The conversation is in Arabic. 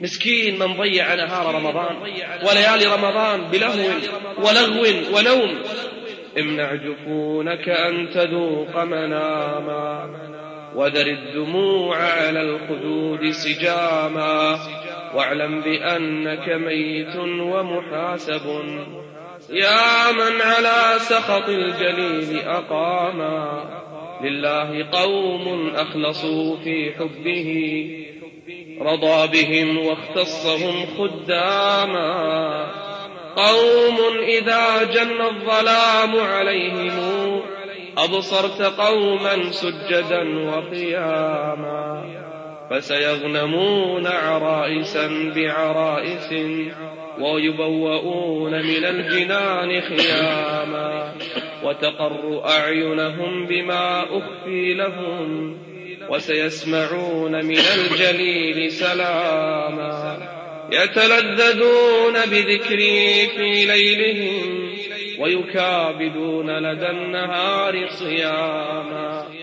مسكين من ضيع نهار رمضان وليالي رمضان بلهو ولغو ونوم امنع جفونك أن تذوق مناما وذر الدموع على الخدود سجاما. واعلم بأنك ميت ومحاسب. يا من على سخط الجليل أقاما. لله قوم أخلصوا في حبه رضى بهم واختصهم خداما. قوم إذا جن الظلام عليهم أبصرت قوما سجدا وقياما. فسيغنمون عرائسا بعرائس ويبوؤون من الجنان خياما. وتقر أعينهم بما أخفي لهم. وسيسمعون من الجليل سلاما. يتلذذون بذكري في ليلهم ويكابدون لدى النهار صياما.